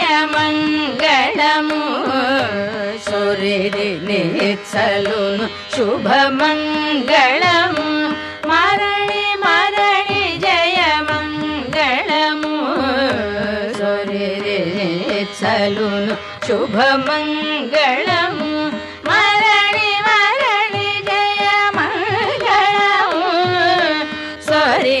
य मङ्गलमु सोरि नीत सलो न शुभमङ्गलम् माणी मारणी जय मङ्गलमु सोरि सलो शुभमङ्गलम् माणी मारणी जय मङ्गल सोरि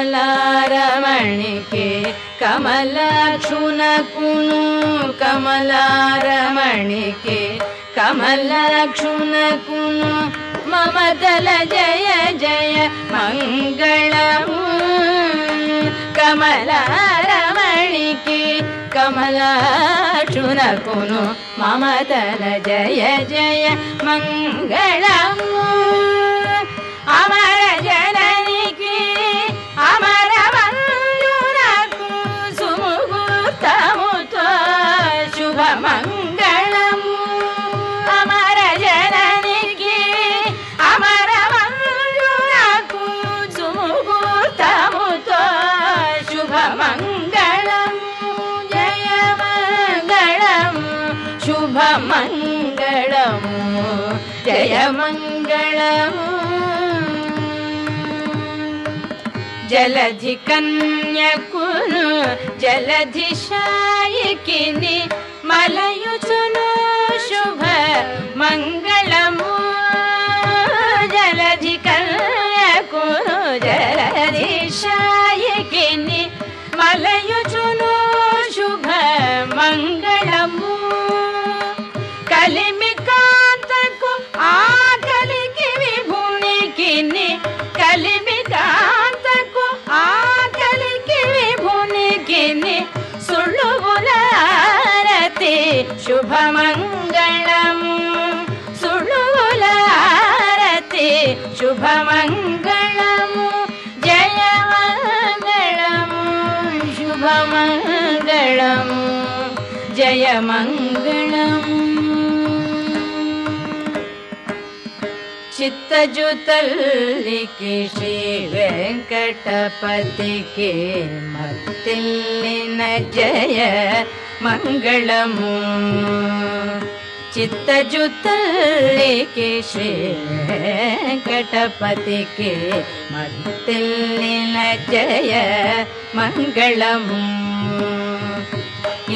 कमलारमणिके रमणि कमलारमणिके कमलानु मम दल जय जय मङ्गलमु। कमलारमणिके रमणि मम दल जय जय मङ्गलम्। जय मङ्गलम् जलधि कन्यकुनु कुरु जलधिशालयु शुभ मङ्गल शुभमङ्गलम् जय मङ्गलम् शुभमङ्गलम् जय मङ्गलम् चित्तज्योतल्लिके श्री वेङ्कटपतिके मत्तिलिन जय मङ्गलम्। इत जुत् ले के श्री गणपति के मय मङ्गलम्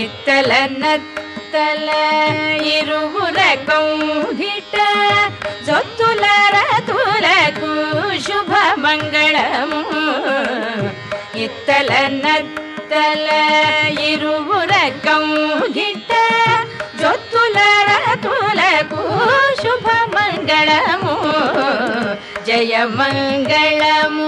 इल नल इरुकं गिटुलरा तुर शुभ मङ्गलम् इल नल इरुकं गिट जय मङ्गलम्